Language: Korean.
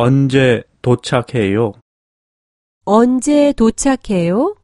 언제 도착해요? 언제 도착해요?